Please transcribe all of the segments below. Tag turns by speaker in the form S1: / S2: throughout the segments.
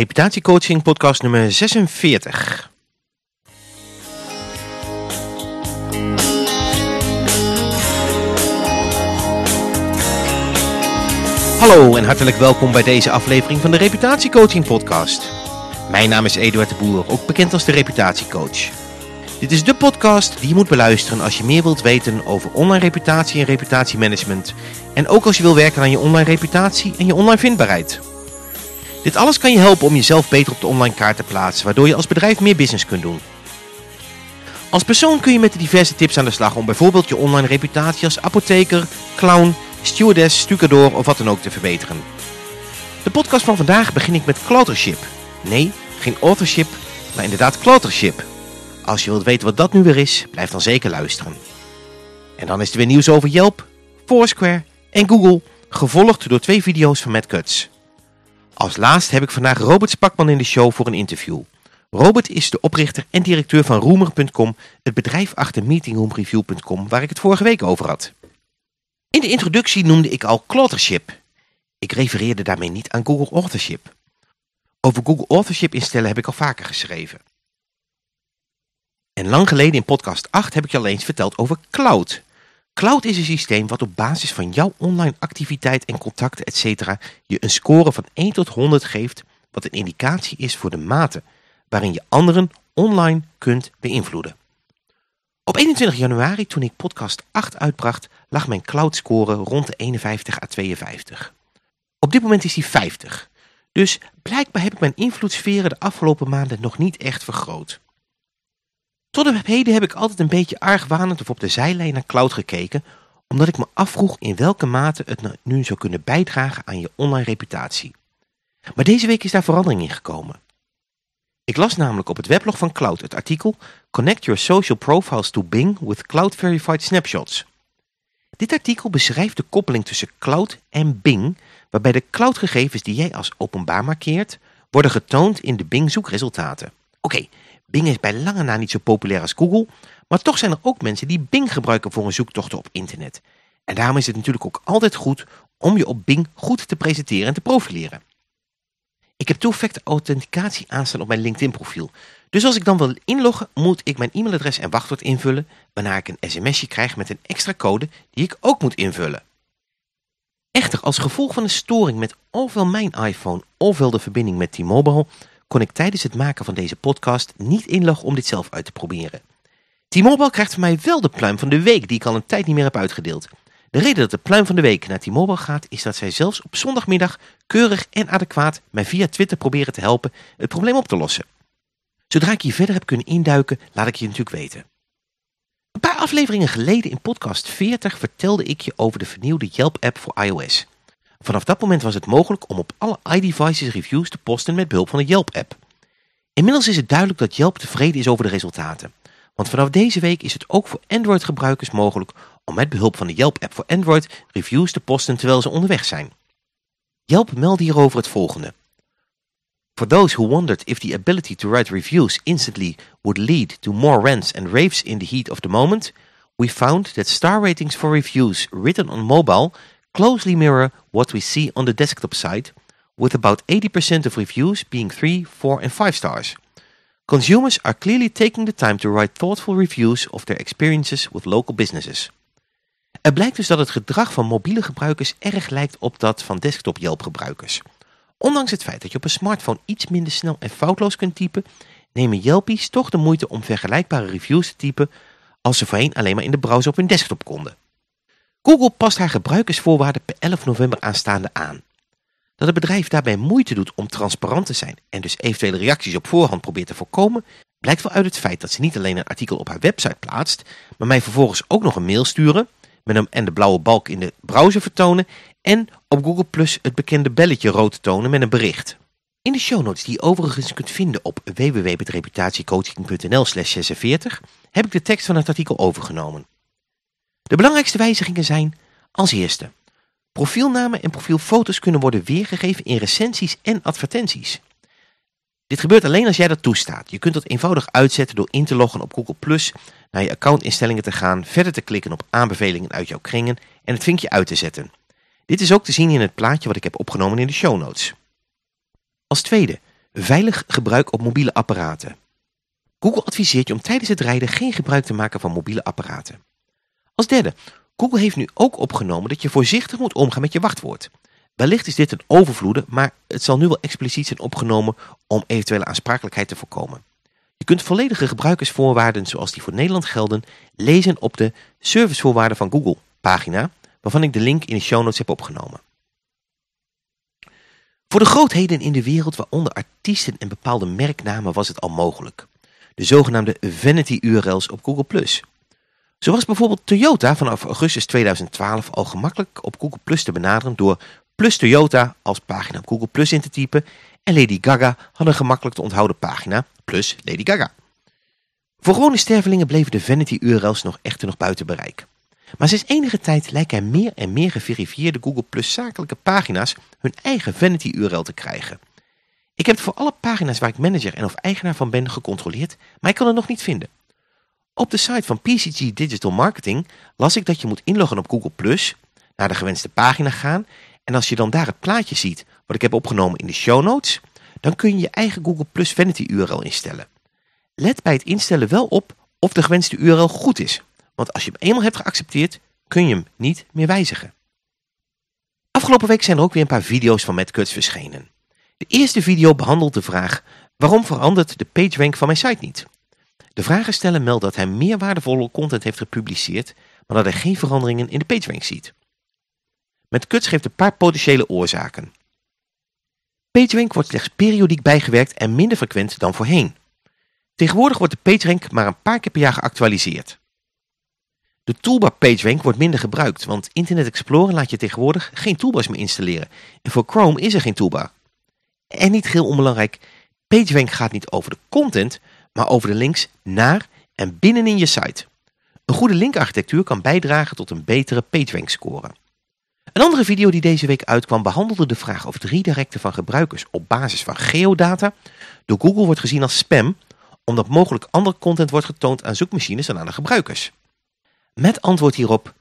S1: Reputatiecoaching podcast nummer 46. Hallo en hartelijk welkom bij deze aflevering van de Reputatiecoaching podcast. Mijn naam is Eduard de Boer, ook bekend als de Reputatiecoach. Dit is de podcast die je moet beluisteren als je meer wilt weten over online reputatie en reputatiemanagement. En ook als je wil werken aan je online reputatie en je online vindbaarheid. Dit alles kan je helpen om jezelf beter op de online kaart te plaatsen, waardoor je als bedrijf meer business kunt doen. Als persoon kun je met de diverse tips aan de slag om bijvoorbeeld je online reputatie als apotheker, clown, stewardess, stucador of wat dan ook te verbeteren. De podcast van vandaag begin ik met Cloutership. Nee, geen authorship, maar inderdaad Cloutership. Als je wilt weten wat dat nu weer is, blijf dan zeker luisteren. En dan is er weer nieuws over Yelp, Foursquare en Google, gevolgd door twee video's van Matt Cuts. Als laatst heb ik vandaag Robert Spakman in de show voor een interview. Robert is de oprichter en directeur van Roemer.com, het bedrijf achter meetingroomreview.com waar ik het vorige week over had. In de introductie noemde ik al Cloutership. Ik refereerde daarmee niet aan Google Authorship. Over Google Authorship instellen heb ik al vaker geschreven. En lang geleden in podcast 8 heb ik je al eens verteld over Cloud. Cloud is een systeem wat op basis van jouw online activiteit en contacten etc. je een score van 1 tot 100 geeft wat een indicatie is voor de mate waarin je anderen online kunt beïnvloeden. Op 21 januari toen ik podcast 8 uitbracht lag mijn cloud score rond de 51 à 52. Op dit moment is die 50. Dus blijkbaar heb ik mijn invloedssferen de afgelopen maanden nog niet echt vergroot. Tot op heden heb ik altijd een beetje argwanend of op de zijlijn naar cloud gekeken, omdat ik me afvroeg in welke mate het nou nu zou kunnen bijdragen aan je online reputatie. Maar deze week is daar verandering in gekomen. Ik las namelijk op het weblog van Cloud het artikel Connect your social profiles to Bing with Cloud Verified Snapshots. Dit artikel beschrijft de koppeling tussen Cloud en Bing, waarbij de cloudgegevens die jij als openbaar markeert, worden getoond in de Bing zoekresultaten. Oké, Bing is bij lange na niet zo populair als Google, maar toch zijn er ook mensen die Bing gebruiken voor een zoektocht op internet. En daarom is het natuurlijk ook altijd goed om je op Bing goed te presenteren en te profileren. Ik heb two-factor authenticatie aanstaan op mijn LinkedIn profiel. Dus als ik dan wil inloggen, moet ik mijn e-mailadres en wachtwoord invullen, waarna ik een sms'je krijg met een extra code die ik ook moet invullen. Echter, als gevolg van een storing met ofwel mijn iPhone ofwel de verbinding met T-Mobile, kon ik tijdens het maken van deze podcast niet inloggen om dit zelf uit te proberen. T-Mobile krijgt van mij wel de pluim van de week die ik al een tijd niet meer heb uitgedeeld. De reden dat de pluim van de week naar T-Mobile gaat is dat zij zelfs op zondagmiddag keurig en adequaat mij via Twitter proberen te helpen het probleem op te lossen. Zodra ik hier verder heb kunnen induiken, laat ik je natuurlijk weten. Een paar afleveringen geleden in podcast 40 vertelde ik je over de vernieuwde Yelp-app voor iOS. Vanaf dat moment was het mogelijk om op alle iDevices reviews te posten met behulp van de Yelp-app. Inmiddels is het duidelijk dat Yelp tevreden is over de resultaten. Want vanaf deze week is het ook voor Android-gebruikers mogelijk om met behulp van de Yelp-app voor Android reviews te posten terwijl ze onderweg zijn. Yelp meldt hierover het volgende. For those who wondered if the ability to write reviews instantly would lead to more rants and raves in the heat of the moment, we found that star ratings for reviews written on mobile closely mirror what we see on the desktop side, with about 80% of reviews being 3, 4 and 5 stars. Consumers are clearly taking the time to write thoughtful reviews of their experiences with local businesses. Er blijkt dus dat het gedrag van mobiele gebruikers erg lijkt op dat van desktop Yelp gebruikers. Ondanks het feit dat je op een smartphone iets minder snel en foutloos kunt typen, nemen Yelpies toch de moeite om vergelijkbare reviews te typen als ze voorheen alleen maar in de browser op hun desktop konden. Google past haar gebruikersvoorwaarden per 11 november aanstaande aan. Dat het bedrijf daarbij moeite doet om transparant te zijn en dus eventuele reacties op voorhand probeert te voorkomen, blijkt wel uit het feit dat ze niet alleen een artikel op haar website plaatst, maar mij vervolgens ook nog een mail sturen met hem en de blauwe balk in de browser vertonen en op Google Plus het bekende belletje rood tonen met een bericht. In de show notes die je overigens kunt vinden op www.reputatiecoaching.nl slash 46 heb ik de tekst van het artikel overgenomen. De belangrijkste wijzigingen zijn als eerste. Profielnamen en profielfoto's kunnen worden weergegeven in recensies en advertenties. Dit gebeurt alleen als jij dat toestaat. Je kunt dat eenvoudig uitzetten door in te loggen op Google+, Plus, naar je accountinstellingen te gaan, verder te klikken op aanbevelingen uit jouw kringen en het vinkje uit te zetten. Dit is ook te zien in het plaatje wat ik heb opgenomen in de show notes. Als tweede, Veilig gebruik op mobiele apparaten. Google adviseert je om tijdens het rijden geen gebruik te maken van mobiele apparaten. Als derde, Google heeft nu ook opgenomen dat je voorzichtig moet omgaan met je wachtwoord. Wellicht is dit een overvloede, maar het zal nu wel expliciet zijn opgenomen om eventuele aansprakelijkheid te voorkomen. Je kunt volledige gebruikersvoorwaarden zoals die voor Nederland gelden lezen op de servicevoorwaarden van Google pagina, waarvan ik de link in de show notes heb opgenomen. Voor de grootheden in de wereld, waaronder artiesten en bepaalde merknamen, was het al mogelijk. De zogenaamde vanity URL's op Google+. Zo was bijvoorbeeld Toyota vanaf augustus 2012 al gemakkelijk op Google Plus te benaderen door Plus Toyota als pagina op Google Plus in te typen en Lady Gaga had een gemakkelijk te onthouden pagina plus Lady Gaga. Voor gewone stervelingen bleven de vanity URL's nog echter nog buiten bereik. Maar sinds enige tijd lijken er meer en meer geverifieerde Google Plus zakelijke pagina's hun eigen vanity URL te krijgen. Ik heb het voor alle pagina's waar ik manager en of eigenaar van ben gecontroleerd, maar ik kan het nog niet vinden. Op de site van PCG Digital Marketing las ik dat je moet inloggen op Google Plus, naar de gewenste pagina gaan en als je dan daar het plaatje ziet wat ik heb opgenomen in de show notes, dan kun je je eigen Google Plus Vanity URL instellen. Let bij het instellen wel op of de gewenste URL goed is, want als je hem eenmaal hebt geaccepteerd, kun je hem niet meer wijzigen. Afgelopen week zijn er ook weer een paar video's van Matt verschenen. De eerste video behandelt de vraag waarom verandert de PageRank van mijn site niet? De vragensteller meldt dat hij meer waardevolle content heeft gepubliceerd, maar dat hij geen veranderingen in de PageRank ziet. Met Cuts geeft een paar potentiële oorzaken. PageRank wordt slechts periodiek bijgewerkt en minder frequent dan voorheen. Tegenwoordig wordt de PageRank maar een paar keer per jaar geactualiseerd. De toolbar PageRank wordt minder gebruikt, want Internet Explorer laat je tegenwoordig geen toolbars meer installeren. En voor Chrome is er geen toolbar. En niet heel onbelangrijk, PageRank gaat niet over de content, maar over de links naar en binnenin je site. Een goede linkarchitectuur kan bijdragen tot een betere PageRank score. Een andere video die deze week uitkwam behandelde de vraag of redirecten van gebruikers op basis van geodata door Google wordt gezien als spam, omdat mogelijk andere content wordt getoond aan zoekmachines dan aan de gebruikers. Met antwoord hierop,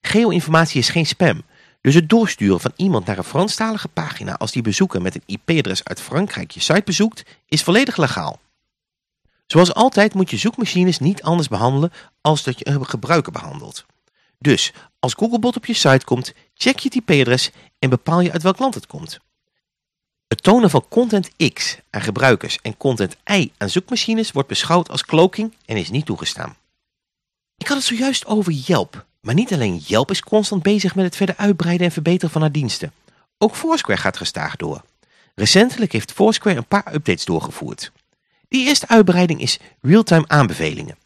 S1: geo-informatie is geen spam, dus het doorsturen van iemand naar een Franstalige pagina als die bezoeker met een IP-adres uit Frankrijk je site bezoekt, is volledig legaal. Zoals altijd moet je zoekmachines niet anders behandelen als dat je een gebruiker behandelt. Dus als Googlebot op je site komt, check je het IP-adres en bepaal je uit welk land het komt. Het tonen van content X aan gebruikers en content Y aan zoekmachines wordt beschouwd als cloaking en is niet toegestaan. Ik had het zojuist over Yelp, maar niet alleen Yelp is constant bezig met het verder uitbreiden en verbeteren van haar diensten. Ook Foursquare gaat gestaag door. Recentelijk heeft Foursquare een paar updates doorgevoerd. Die eerste uitbreiding is real-time aanbevelingen.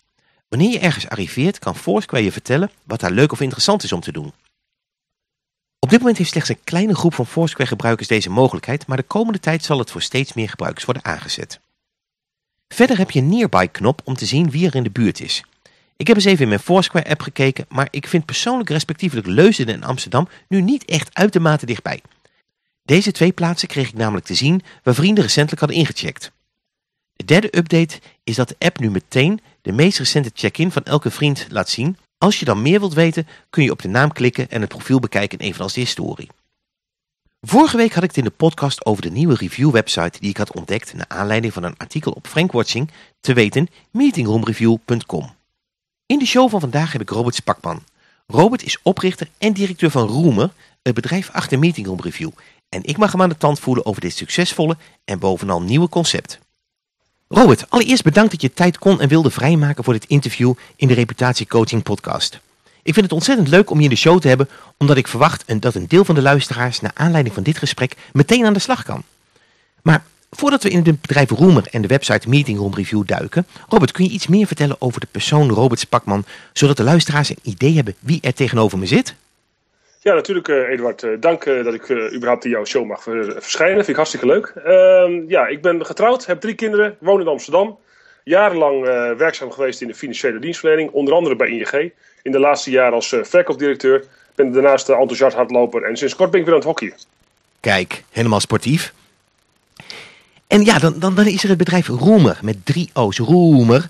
S1: Wanneer je ergens arriveert kan Foursquare je vertellen wat daar leuk of interessant is om te doen. Op dit moment heeft slechts een kleine groep van Foursquare gebruikers deze mogelijkheid, maar de komende tijd zal het voor steeds meer gebruikers worden aangezet. Verder heb je een Nearby knop om te zien wie er in de buurt is. Ik heb eens even in mijn Foursquare app gekeken, maar ik vind persoonlijk respectievelijk Leusden en Amsterdam nu niet echt uitermate dichtbij. Deze twee plaatsen kreeg ik namelijk te zien waar vrienden recentelijk hadden ingecheckt. De derde update is dat de app nu meteen de meest recente check-in van elke vriend laat zien. Als je dan meer wilt weten kun je op de naam klikken en het profiel bekijken evenals de historie. Vorige week had ik het in de podcast over de nieuwe review website die ik had ontdekt naar aanleiding van een artikel op Frankwatching, te weten meetingroomreview.com. In de show van vandaag heb ik Robert Spakman. Robert is oprichter en directeur van Roemer, het bedrijf achter Meetingroom Review. En ik mag hem aan de tand voelen over dit succesvolle en bovenal nieuwe concept. Robert, allereerst bedankt dat je tijd kon en wilde vrijmaken voor dit interview in de Reputatiecoaching podcast. Ik vind het ontzettend leuk om je in de show te hebben, omdat ik verwacht dat een deel van de luisteraars naar aanleiding van dit gesprek meteen aan de slag kan. Maar voordat we in het bedrijf Roemer en de website Meeting Room Review duiken, Robert, kun je iets meer vertellen over de persoon Robert Spakman, zodat de luisteraars een idee hebben wie er tegenover me zit?
S2: Ja, natuurlijk uh, Eduard. Uh, dank uh, dat ik überhaupt in jouw show mag verschijnen. Vind ik hartstikke leuk. Ehm, ja, ik ben getrouwd, heb drie kinderen, woon in Amsterdam. Jarenlang werkzaam geweest in de financiële dienstverlening, onder andere bij ING. In de laatste jaren als verkoopdirecteur. Ben daarnaast enthousiast hardloper en sinds kort ben ik weer aan het hockey.
S1: Kijk, helemaal sportief. En ja, dan, dan, dan is er het bedrijf Roemer met drie O's. Roemer.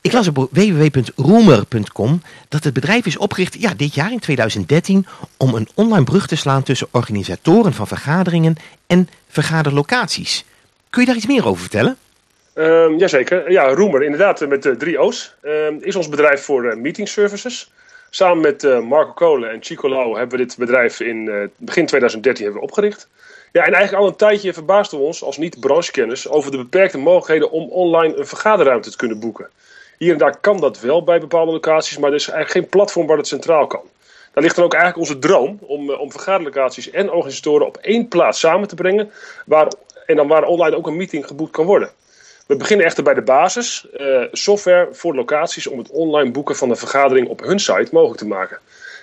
S1: Ik las op www.roemer.com dat het bedrijf is opgericht ja, dit jaar in 2013 om een online brug te slaan tussen organisatoren van vergaderingen en vergaderlocaties. Kun je daar iets meer over vertellen?
S2: Um, jazeker. Ja, Roemer, inderdaad, met uh, drie O's. Um, is ons bedrijf voor uh, meeting services. Samen met Marco Kolen en Chico Lau hebben we dit bedrijf in begin 2013 hebben we opgericht. Ja, en eigenlijk al een tijdje verbaasden we ons als niet-branchekennis over de beperkte mogelijkheden om online een vergaderruimte te kunnen boeken. Hier en daar kan dat wel bij bepaalde locaties, maar er is eigenlijk geen platform waar het centraal kan. Daar ligt dan ook eigenlijk onze droom om, om vergaderlocaties en organisatoren op één plaats samen te brengen, waar, en dan waar online ook een meeting geboekt kan worden. We beginnen echter bij de basis. Uh, software voor locaties om het online boeken van een vergadering op hun site mogelijk te maken.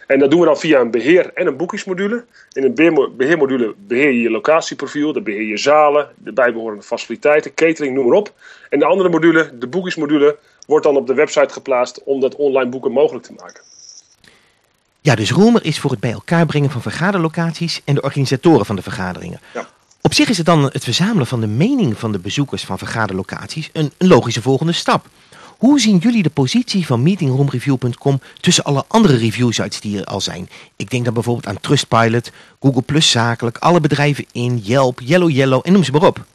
S2: En dat doen we dan via een beheer- en een boekingsmodule. In een beheermodule beheer je je locatieprofiel, dan beheer je zalen, de bijbehorende faciliteiten, catering, noem maar op. En de andere module, de boekingsmodule, wordt dan op de website geplaatst om dat online boeken mogelijk te maken.
S1: Ja, dus Roemer is voor het bij elkaar brengen van vergaderlocaties en de organisatoren van de vergaderingen. Ja. Op zich is het dan het verzamelen van de mening van de bezoekers van vergaderlocaties een, een logische volgende stap. Hoe zien jullie de positie van meetingroomreview.com tussen alle andere reviewsites die er al zijn? Ik denk dan bijvoorbeeld aan Trustpilot, Google Plus Zakelijk, alle bedrijven in, Yelp, Yellow Yellow en noem ze maar op.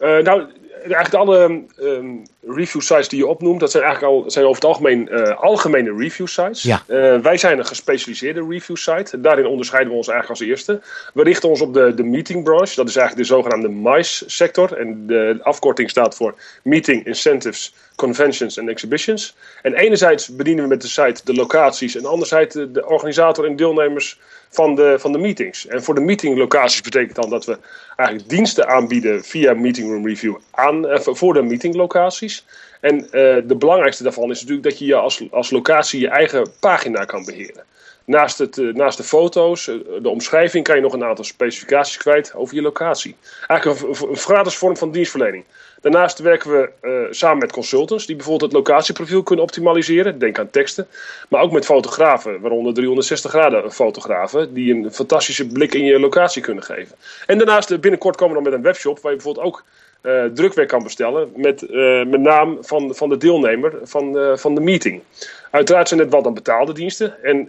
S2: Uh, nou, eigenlijk alle um, review sites die je opnoemt, dat zijn eigenlijk al, zijn over het algemeen uh, algemene review sites.
S1: Ja.
S2: Uh, wij zijn een gespecialiseerde review site. Daarin onderscheiden we ons eigenlijk als eerste. We richten ons op de, de meeting branche. Dat is eigenlijk de zogenaamde MICE sector. En de afkorting staat voor Meeting Incentives, Conventions en Exhibitions. En enerzijds bedienen we met de site de locaties en anderzijds de, organisator en deelnemers van de, van de meetings. En voor de meetinglocaties betekent dan dat we eigenlijk diensten aanbieden via Meeting Room Review aan, uh, voor de En uh, de belangrijkste daarvan is natuurlijk dat je, als, als locatie je eigen pagina kan beheren. Naast, het, uh, naast de foto's, de omschrijving, kan je nog een aantal specificaties kwijt over je locatie. Eigenlijk een, gratis vorm van dienstverlening. Daarnaast werken we samen met consultants die bijvoorbeeld het locatieprofiel kunnen optimaliseren. Denk aan teksten. Maar ook met fotografen, waaronder 360 graden fotografen, die een fantastische blik in je locatie kunnen geven. En daarnaast binnenkort komen we dan met een webshop waar je bijvoorbeeld ook uh, drukwerk kan bestellen met, uh, met naam van, van de deelnemer van, uh, van de meeting. Uiteraard zijn het wat dan betaalde diensten. En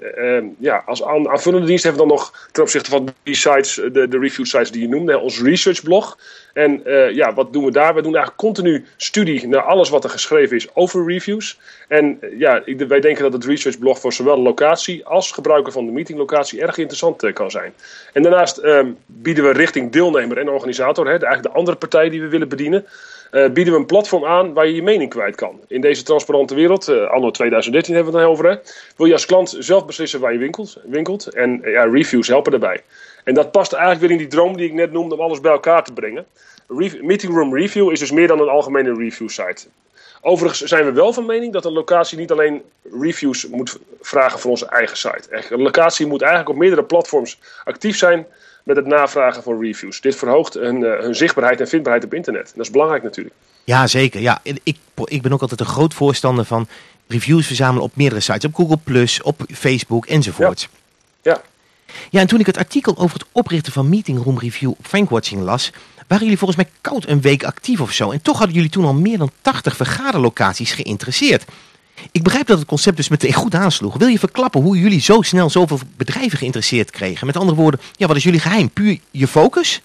S2: ja, als aan, aanvullende dienst hebben we dan nog ten opzichte van die sites, de, de review sites die je noemde, ons research blog. En ja, wat doen we daar? We doen eigenlijk continu studie naar alles wat er geschreven is over reviews. En ja, ik, wij denken dat het research blog voor zowel de locatie als gebruiker van de meetinglocatie erg interessant kan zijn. En daarnaast bieden we richting deelnemer en organisator, hè, eigenlijk de andere partij die we willen bedienen, bieden we een platform aan waar je je mening kwijt kan. In deze transparante wereld, uh, anno 2013 hebben we het over, hè, wil je als klant zelf beslissen waar je winkelt. winkelt en uh, ja, reviews helpen daarbij. En dat past eigenlijk weer in die droom die ik net noemde om alles bij elkaar te brengen. Re Meeting Room Review is dus meer dan een algemene review site. Overigens zijn we wel van mening dat een locatie niet alleen reviews moet vragen voor onze eigen site. Een locatie moet eigenlijk op meerdere platforms actief zijn met het navragen van reviews. Dit verhoogt hun, uh, hun zichtbaarheid en vindbaarheid op internet. Dat is belangrijk natuurlijk.
S1: Ja, zeker. Ja, ik, ik ben ook altijd een groot voorstander van reviews verzamelen op meerdere sites. Op Google+, op Facebook enzovoort.
S2: Ja. ja.
S1: Ja, en toen ik het artikel over het oprichten van Meeting Room Review op Frankwatching las... waren jullie volgens mij koud een week actief of zo. En toch hadden jullie toen al meer dan 80 vergaderlocaties geïnteresseerd. Ik begrijp dat het concept dus meteen goed aansloeg. Wil je verklappen hoe jullie zo snel zoveel bedrijven geïnteresseerd kregen? Met andere woorden, ja, wat is jullie geheim? Puur je focus?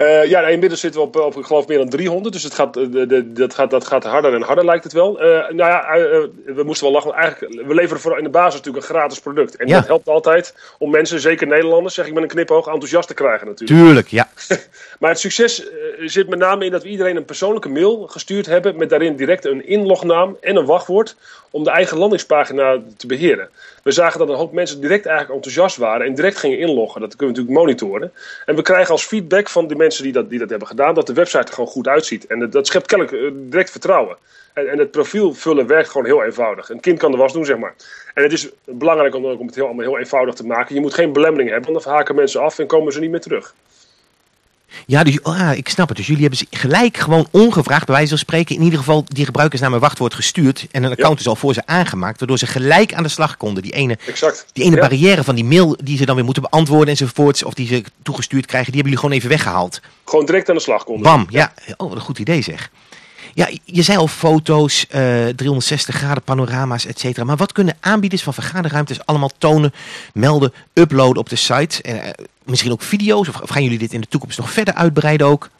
S2: Uh, ja, nou, inmiddels zitten we op, op ik geloof meer dan 300. Dus het gaat, de, de, dat, gaat, dat gaat harder en harder lijkt het wel. Uh, nou ja, uh, we moesten wel lachen. Eigenlijk, we leveren voor in de basis natuurlijk een gratis product. En ja. dat helpt altijd om mensen, zeker Nederlanders, zeg ik met een knipoog, enthousiast te krijgen natuurlijk.
S1: Tuurlijk, ja.
S2: maar het succes zit met name in dat we iedereen een persoonlijke mail gestuurd hebben met daarin direct een inlognaam en een wachtwoord om de eigen landingspagina te beheren. We zagen dat een hoop mensen direct eigenlijk enthousiast waren en direct gingen inloggen. Dat kunnen we natuurlijk monitoren. En we krijgen als feedback van de mensen die dat, die dat hebben gedaan, dat de website er gewoon goed uitziet. En dat schept kennelijk direct vertrouwen. En, en het profiel vullen werkt gewoon heel eenvoudig. Een kind kan de was doen, zeg maar. En het is belangrijk om, om het heel, allemaal heel eenvoudig te maken. Je moet geen belemmering hebben, want dan haken mensen af en komen ze niet meer terug.
S1: Ja, dus, ah, ik snap het. Dus jullie hebben ze gelijk gewoon ongevraagd, bij wijze van spreken, in ieder geval die gebruikersnaam en wachtwoord gestuurd. En een account ja. is al voor ze aangemaakt, waardoor ze gelijk aan de slag konden. Die ene,
S2: exact.
S1: Die ene
S2: ja.
S1: barrière van die mail die ze dan weer moeten beantwoorden enzovoorts, of die ze toegestuurd krijgen, die hebben jullie gewoon even weggehaald.
S2: Gewoon direct aan de slag konden.
S1: Bam, ja. ja. Oh, wat een goed idee zeg. Ja, je zei al foto's, uh, 360 graden panorama's, et cetera. Maar wat kunnen aanbieders van vergaderruimtes allemaal tonen, melden, uploaden op de site? En, uh, misschien ook video's? Of gaan jullie dit in de toekomst nog verder uitbreiden ook?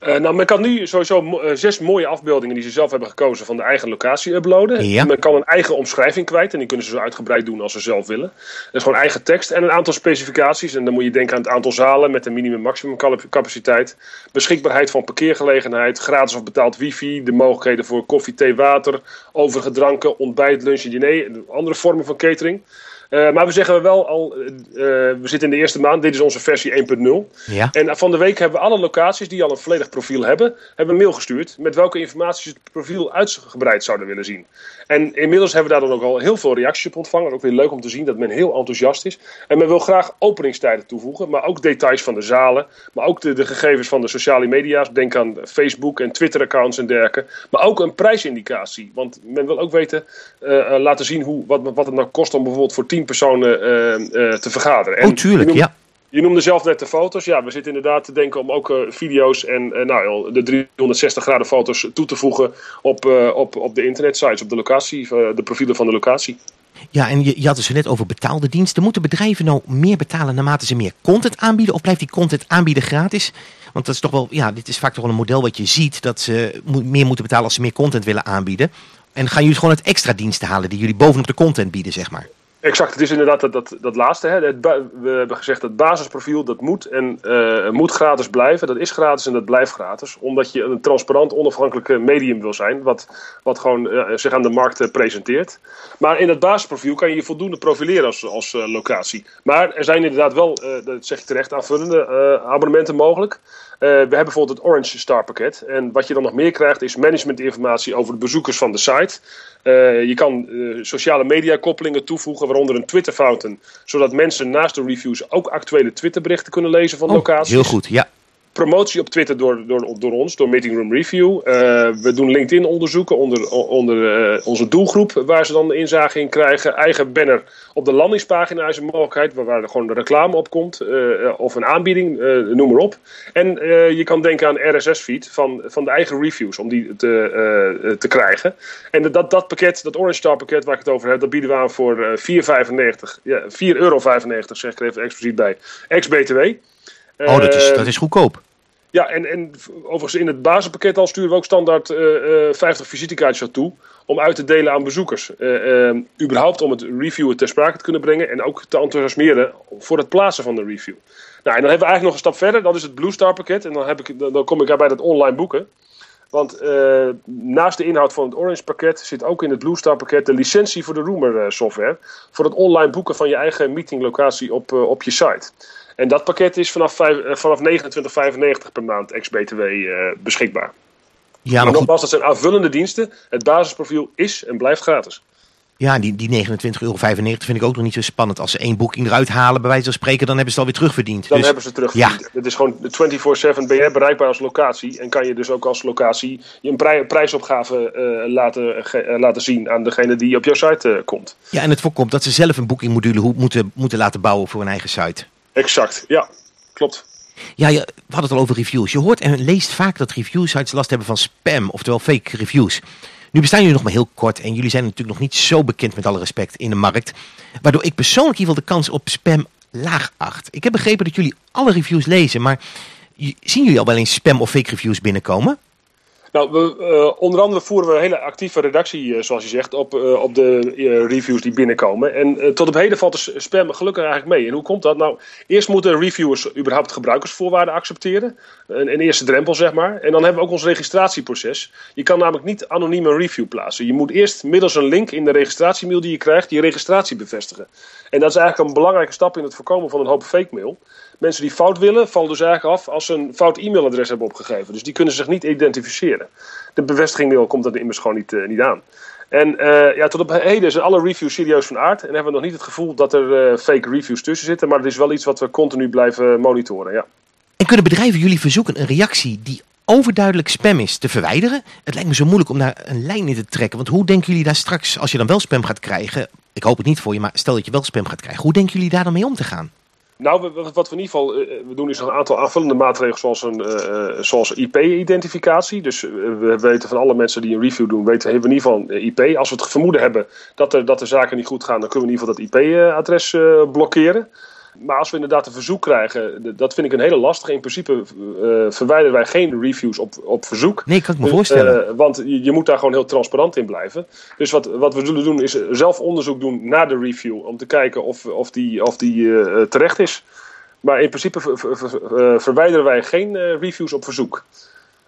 S2: Uh, nou, men kan nu sowieso uh, zes mooie afbeeldingen die ze zelf hebben gekozen van de eigen locatie uploaden.
S1: Ja.
S2: Men kan een eigen omschrijving kwijt en die kunnen ze zo uitgebreid doen als ze zelf willen. Dat is gewoon eigen tekst en een aantal specificaties. En dan moet je denken aan het aantal zalen met een minimum-maximum capaciteit. Beschikbaarheid van parkeergelegenheid, gratis of betaald wifi, de mogelijkheden voor koffie, thee, water, overige dranken, ontbijt, lunch en diner en andere vormen van catering. Uh, maar we zeggen wel al, uh, we zitten in de eerste maand, dit is onze versie 1.0.
S1: Ja.
S2: En van de week hebben we alle locaties die al een volledig profiel hebben, hebben een mail gestuurd met welke informatie ze het profiel uitgebreid zouden willen zien. En inmiddels hebben we daar dan ook al heel veel reacties op ontvangen. Ook weer leuk om te zien dat men heel enthousiast is. En men wil graag openingstijden toevoegen, maar ook details van de zalen. Maar ook de, de gegevens van de sociale media's. Denk aan Facebook en Twitter-accounts en dergelijke. Maar ook een prijsindicatie. Want men wil ook weten, uh, laten zien hoe, wat, wat het nou kost om bijvoorbeeld voor 10 personen uh, te vergaderen.
S1: En oh, tuurlijk,
S2: noemt,
S1: ja.
S2: Je noemde zelf net de foto's. Ja, we zitten inderdaad te denken om ook uh, video's en nou, de 360 graden foto's toe te voegen op, op, op de internetsites, op de locatie, de profielen van de locatie.
S1: Ja, en je, je had het zo net over betaalde diensten. Moeten bedrijven nou meer betalen naarmate ze meer content aanbieden? Of blijft die content aanbieden gratis? Want dat is toch wel, ja, dit is vaak toch wel een model wat je ziet, dat ze meer moeten betalen als ze meer content willen aanbieden. En gaan jullie gewoon het extra diensten halen die jullie bovenop de content bieden, zeg maar?
S2: Exact, het is inderdaad dat, dat, dat laatste. Hè. We hebben gezegd dat basisprofiel dat moet en uh, moet gratis blijven. Dat is gratis en dat blijft gratis. Omdat je een transparant, onafhankelijk medium wil zijn. Wat, wat gewoon uh, zich aan de markt uh, presenteert. Maar in dat basisprofiel kan je je voldoende profileren als, als locatie. Maar er zijn inderdaad wel, dat zeg je terecht, aanvullende abonnementen mogelijk. We hebben bijvoorbeeld het Orange Star pakket. En wat je dan nog meer krijgt is managementinformatie over de bezoekers van de site. Uh, je kan uh, sociale media koppelingen toevoegen, waaronder een Twitter fountain. Zodat mensen naast de reviews ook actuele Twitter berichten kunnen lezen van
S1: oh,
S2: locaties.
S1: Heel goed, ja.
S2: Promotie op Twitter door, door, door ons, door Meeting Room Review. we doen LinkedIn onderzoeken onder, onder onze doelgroep, waar ze dan inzage in krijgen. Eigen banner op de landingspagina is een mogelijkheid, waar, waar er gewoon de reclame op komt. of een aanbieding, noem maar op. En je kan denken aan RSS-feed van, van de eigen reviews, om die te, te krijgen. En dat, dat pakket, dat Orange Star pakket waar ik het over heb, dat bieden we aan voor 4,95. Ja, 4,95 euro zeg ik er even expliciet bij. Ex-BTW.
S1: Oh, dat is, dat is goedkoop.
S2: Ja, en, en overigens in het basispakket al sturen we ook standaard uh, uh, 50 visitekaartjes naartoe. Om uit te delen aan bezoekers. Uh, überhaupt om het reviewen ter sprake te kunnen brengen. En ook te enthousiasmeren voor het plaatsen van de review. Nou, en dan hebben we eigenlijk nog een stap verder. Dat is het Blue Star pakket. En dan, heb ik, dan kom ik bij dat online boeken. Want naast de inhoud van het Orange pakket zit ook in het Blue Star pakket de licentie voor de Roamer uh, software. Voor het online boeken van je eigen meetinglocatie op, op je site. En dat pakket is vanaf, vanaf 29,95 per maand ex-BTW beschikbaar.
S1: Ja,
S2: maar nogmaals, dat zijn aanvullende diensten. Het basisprofiel is en blijft gratis.
S1: Ja, die, die 29,95 euro vind ik ook nog niet zo spannend. Als ze één boeking eruit halen, bij wijze van spreken, dan hebben ze het alweer terugverdiend.
S2: Dan
S1: dus,
S2: hebben ze het terugverdiend. Ja. Het is gewoon 24-7 ben je bereikbaar als locatie. En kan je dus ook als locatie je een prij, prijsopgave uh, laten, uh, laten zien aan degene die op jouw site uh, komt.
S1: Ja, en het voorkomt dat ze zelf een boekingmodule moeten, moeten laten bouwen voor hun eigen site.
S2: Exact, ja, klopt.
S1: Ja, je, we hadden het al over reviews. Je hoort en leest vaak dat review sites last hebben van spam, oftewel fake reviews. Nu bestaan jullie nog maar heel kort en jullie zijn natuurlijk nog niet zo bekend met alle respect in de markt. Waardoor ik persoonlijk in ieder geval de kans op spam laag acht. Ik heb begrepen dat jullie alle reviews lezen, maar zien jullie al wel eens spam of fake reviews binnenkomen?
S2: Nou, we, uh, onder andere voeren we een hele actieve redactie, uh, zoals je zegt, op, uh, op de reviews die binnenkomen. En tot op heden valt de spam gelukkig eigenlijk mee. En hoe komt dat? Nou, eerst moeten reviewers überhaupt gebruikersvoorwaarden accepteren. Een, een, eerste drempel, zeg maar. En dan hebben we ook ons registratieproces. Je kan namelijk niet anoniem een review plaatsen. Je moet eerst middels een link in de registratiemail die je krijgt, je registratie bevestigen. En dat is eigenlijk een belangrijke stap in het voorkomen van een hoop fake mail. Mensen die fout willen, vallen dus eigenlijk af als ze een fout e-mailadres hebben opgegeven. Dus die kunnen zich niet identificeren. De bevestigingmail komt er immers gewoon niet, uh, niet aan. En uh, ja, tot op heden zijn alle reviews serieus van aard. En hebben we nog niet het gevoel dat er uh, fake reviews tussen zitten. Maar het is wel iets wat we continu blijven monitoren, ja.
S1: En kunnen bedrijven jullie verzoeken een reactie die overduidelijk spam is te verwijderen? Het lijkt me zo moeilijk om daar een lijn in te trekken. Want hoe denken jullie daar straks, als je dan wel spam gaat krijgen... Ik hoop het niet voor je, maar stel dat je wel spam gaat krijgen. Hoe denken jullie daar dan mee om te gaan?
S2: Nou, wat we in ieder geval we doen is een aantal aanvullende maatregelen zoals, een, uh, zoals IP-identificatie. Dus we weten van alle mensen die een review doen, weten hebben we in ieder geval IP. Als we het vermoeden hebben dat er, dat de zaken niet goed gaan, dan kunnen we in ieder geval dat IP-adres blokkeren. Maar als we inderdaad een verzoek krijgen, dat vind ik een hele lastige. In principe uh, verwijderen wij geen reviews op, op verzoek.
S1: Nee, kan ik me voorstellen.
S2: Uh, want je, je, moet daar gewoon heel transparant in blijven. Dus wat, wat we zullen doen is zelf onderzoek doen naar de review. Om te kijken of, of die, of die uh, terecht is. Maar in principe ver, ver, ver, verwijderen wij geen reviews op verzoek.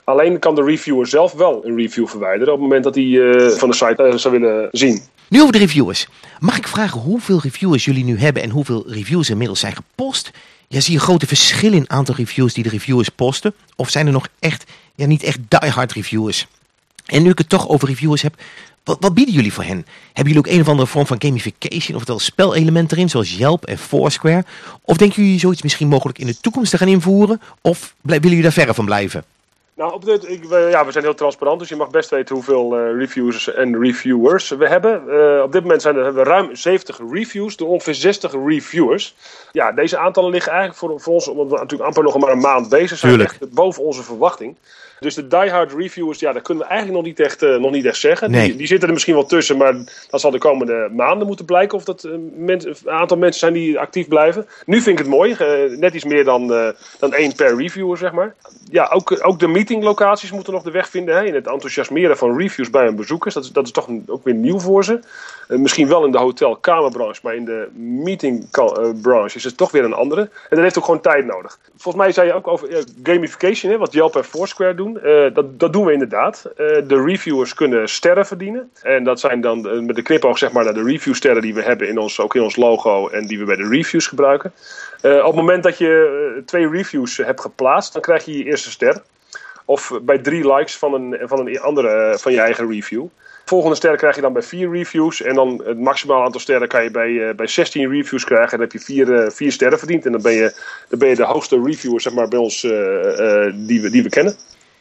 S2: Alleen kan de reviewer zelf wel een review verwijderen op het moment dat hij van de site zou willen zien.
S1: Nu over de reviewers. Mag ik vragen hoeveel reviewers jullie nu hebben en hoeveel reviews inmiddels zijn gepost? Ja, zie je grote verschillen in aantal reviews die de reviewers posten? Of zijn er nog echt, ja niet echt diehard reviewers? En nu ik het toch over reviewers heb, wat, wat, bieden jullie voor hen? Hebben jullie ook een of andere vorm van gamification, oftewel spelelement erin, zoals Yelp en Foursquare? Of denken jullie zoiets misschien mogelijk in de toekomst te gaan invoeren? Of willen jullie daar verre van blijven?
S2: Nou, op dit, ik, we, ja, we zijn heel transparant, dus je mag best weten hoeveel uh, reviews en reviewers we hebben. Uh, op dit moment zijn er, hebben we ruim 70 reviews door ongeveer 60 reviewers. Ja, deze aantallen liggen eigenlijk voor, voor ons, omdat we natuurlijk amper nog maar een maand bezig zijn, echt boven onze verwachting. Dus de diehard reviewers, ja, dat kunnen we eigenlijk nog niet echt, uh, nog niet echt zeggen.
S1: Nee.
S2: Die, die, zitten er misschien wel tussen, maar dat zal de komende maanden moeten blijken of dat een aantal mensen zijn die actief blijven. Nu vind ik het mooi, net iets meer dan, dan één per reviewer, zeg maar. Ja, ook, ook de meetinglocaties moeten nog de weg vinden hè, in het enthousiasmeren van reviews bij hun bezoekers. Dat is, dat is toch ook weer nieuw voor ze. Uh, misschien wel in de hotelkamerbranche, maar in de meetingbranche is het toch weer een andere. En dat heeft ook gewoon tijd nodig. Volgens mij zei je ook over uh, gamification, hè, wat Yelp en Foursquare doen. Dat, dat doen we inderdaad. de reviewers kunnen sterren verdienen. En dat zijn dan met de knipoog zeg maar naar de reviewsterren die we hebben in ons, ook in ons logo en die we bij de reviews gebruiken. op het moment dat je twee reviews hebt geplaatst, dan krijg je je eerste ster. Of bij drie likes van een, van een andere van je eigen review. Volgende ster krijg je dan bij vier reviews. En dan het maximaal aantal sterren kan je bij, uh, bij 16 reviews krijgen. En dan heb je vier, uh, vier sterren verdiend. En dan ben je, dan ben je de hoogste reviewer zeg maar, bij ons uh, die, we, die we kennen.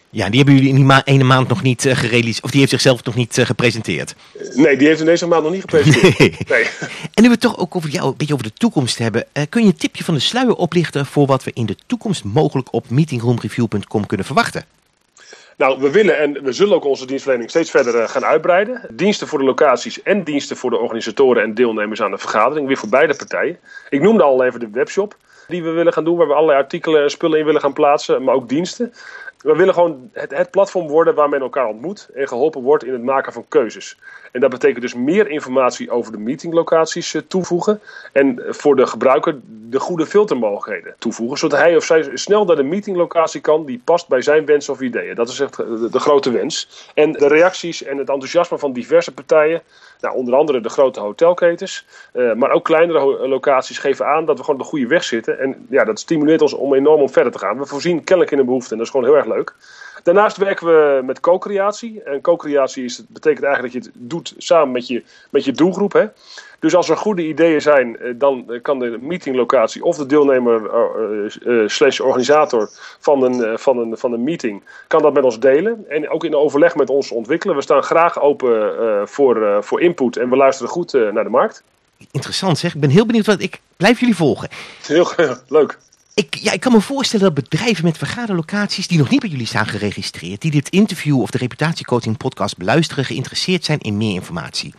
S1: Ja, die hebben jullie in die ma ene maand nog niet gerealiseerd. Of die heeft zichzelf nog niet gepresenteerd.
S2: Nee, die heeft in deze maand nog niet gepresenteerd. Nee. nee.
S1: En nu we het toch ook over jou een beetje over de toekomst hebben. kun je een tipje van de sluier oplichten voor wat we in de toekomst mogelijk op meetingroomreview.com kunnen verwachten?
S2: Nou, we willen en we zullen ook onze dienstverlening steeds verder uh, gaan uitbreiden. Diensten voor de locaties en diensten voor de organisatoren en deelnemers aan de vergadering. Weer voor beide partijen. Ik noemde al even de webshop die we willen gaan doen. Waar we allerlei artikelen en spullen in willen gaan plaatsen. Maar ook diensten. We willen gewoon het, het, platform worden waar men elkaar ontmoet en geholpen wordt in het maken van keuzes. En dat betekent dus meer informatie over de meetinglocaties uh, toevoegen. En voor de gebruiker de goede filtermogelijkheden toevoegen. Zodat hij of zij snel naar de meetinglocatie kan die past bij zijn wensen of ideeën. Dat is echt de, de grote wens. En de reacties en het enthousiasme van diverse partijen. Nou, onder andere de grote hotelketens. Uh, maar ook kleinere locaties geven aan dat we gewoon op de goede weg zitten. En ja, dat stimuleert ons om enorm om verder te gaan. We voorzien kennelijk in een behoefte en dat is gewoon heel erg leuk. Daarnaast werken we met co-creatie. En co-creatie betekent eigenlijk dat je het doet samen met je, met je doelgroep. Hè? Dus als er goede ideeën zijn, dan kan de meetinglocatie of de deelnemer uh, uh, slash organisator van een, van, een, van een meeting, kan dat met ons delen. En ook in overleg met ons ontwikkelen. We staan graag open voor, voor input en we luisteren goed naar de markt.
S1: Interessant zeg, ik ben heel benieuwd wat ik blijf jullie volgen.
S2: Heel leuk.
S1: Ik, ja, ik kan me voorstellen dat bedrijven met vergaderlocaties die nog niet bij jullie staan geregistreerd, die dit interview of de reputatiecoaching podcast beluisteren, geïnteresseerd zijn in meer informatie.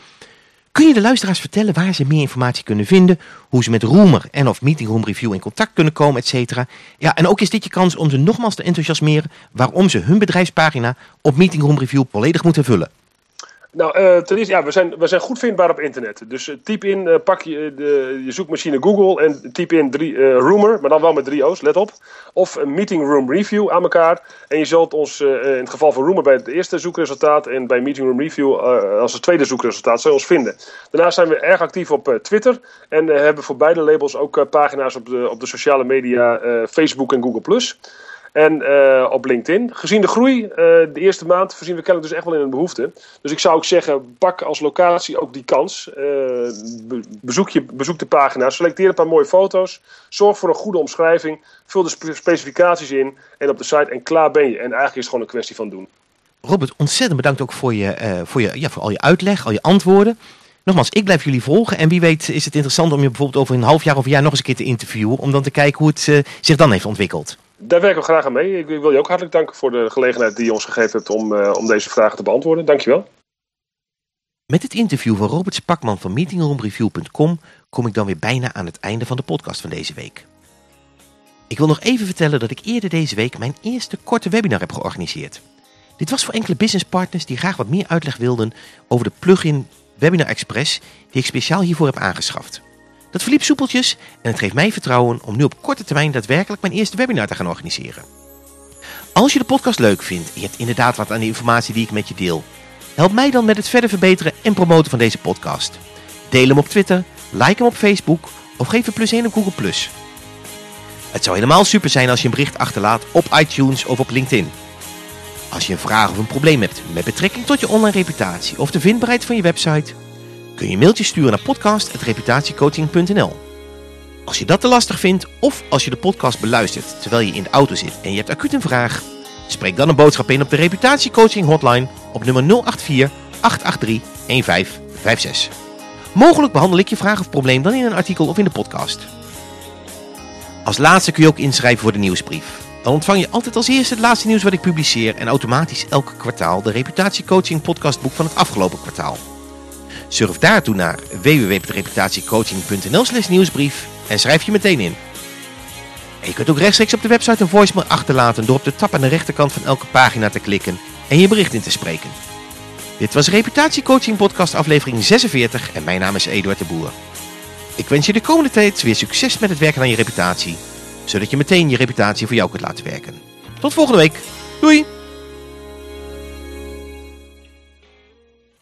S1: Kun je de luisteraars vertellen waar ze meer informatie kunnen vinden, hoe ze met Roemer en of Meetingroom Review in contact kunnen komen, et cetera. Ja, en ook is dit je kans om ze nogmaals te enthousiasmeren waarom ze hun bedrijfspagina op Meetingroom Review volledig moeten vullen.
S2: Nou, uh, ten eerste, ja, we zijn, we zijn goed vindbaar op internet. Dus uh, typ in, uh, pak je de, je zoekmachine Google en typ in drie, Rumor, maar dan wel met drie O's, let op. Of een Meeting Room Review aan elkaar. En je zult ons in het geval van Rumor bij het eerste zoekresultaat en bij Meeting Room Review als het tweede zoekresultaat zul je ons vinden. Daarnaast zijn we erg actief op Twitter en hebben voor beide labels ook pagina's op de, op de sociale media Facebook en Google+. En uh, op LinkedIn. Gezien de groei, uh, de eerste maand, voorzien we kennelijk dus echt wel in een behoefte. Dus ik zou ook zeggen, pak als locatie ook die kans. Uh, bezoek, je, bezoek de pagina, selecteer een paar mooie foto's. Zorg voor een goede omschrijving. Vul de spe specificaties in. En op de site en klaar ben je. En eigenlijk is het gewoon een kwestie van doen.
S1: Robert, ontzettend bedankt ook voor, je, voor, je, ja, voor al je uitleg, al je antwoorden. Nogmaals, ik blijf jullie volgen. En wie weet is het interessant om je bijvoorbeeld over een half jaar of een jaar nog eens een keer te interviewen. Om dan te kijken hoe het zich dan heeft ontwikkeld.
S2: Daar werken we graag aan mee. Ik wil je ook hartelijk danken voor de gelegenheid die je ons gegeven hebt om, uh, om deze vragen te beantwoorden. Dankjewel.
S1: Met het interview van Robert Spakman van meetingroomreview.com kom ik dan weer bijna aan het einde van de podcast van deze week. Ik wil nog even vertellen dat ik eerder deze week mijn eerste korte webinar heb georganiseerd. Dit was voor enkele businesspartners die graag wat meer uitleg wilden over de plugin Webinar Express die ik speciaal hiervoor heb aangeschaft. Dat verliep soepeltjes en het geeft mij vertrouwen om nu op korte termijn daadwerkelijk mijn eerste webinar te gaan organiseren. Als je de podcast leuk vindt en je hebt inderdaad wat aan de informatie die ik met je deel, help mij dan met het verder verbeteren en promoten van deze podcast. Deel hem op Twitter, like hem op Facebook of geef een plus 1 op Google+. Het zou helemaal super zijn als je een bericht achterlaat op iTunes of op LinkedIn. Als je een vraag of een probleem hebt met betrekking tot je online reputatie of de vindbaarheid van je website, kun je een mailtje sturen naar podcast.reputatiecoaching.nl. Als je dat te lastig vindt of als je de podcast beluistert terwijl je in de auto zit en je hebt acuut een vraag, spreek dan een boodschap in op de reputatiecoaching hotline op nummer 084 883 1556. Mogelijk behandel ik je vraag of probleem dan in een artikel of in de podcast. Als laatste kun je ook inschrijven voor de nieuwsbrief. Dan ontvang je altijd als eerste het laatste nieuws wat ik publiceer en automatisch elk kwartaal de reputatiecoaching podcastboek van het afgelopen kwartaal. Surf daartoe naar www.reputatiecoaching.nl slash nieuwsbrief en schrijf je meteen in. En je kunt ook rechtstreeks op de website een voicemail achterlaten door op de tab aan de rechterkant van elke pagina te klikken en je bericht in te spreken. Dit was Reputatiecoaching podcast aflevering 46 en mijn naam is Eduard de Boer. Ik wens je de komende tijd weer succes met het werken aan je reputatie, zodat je meteen je reputatie voor jou kunt laten werken. Tot volgende week. Doei!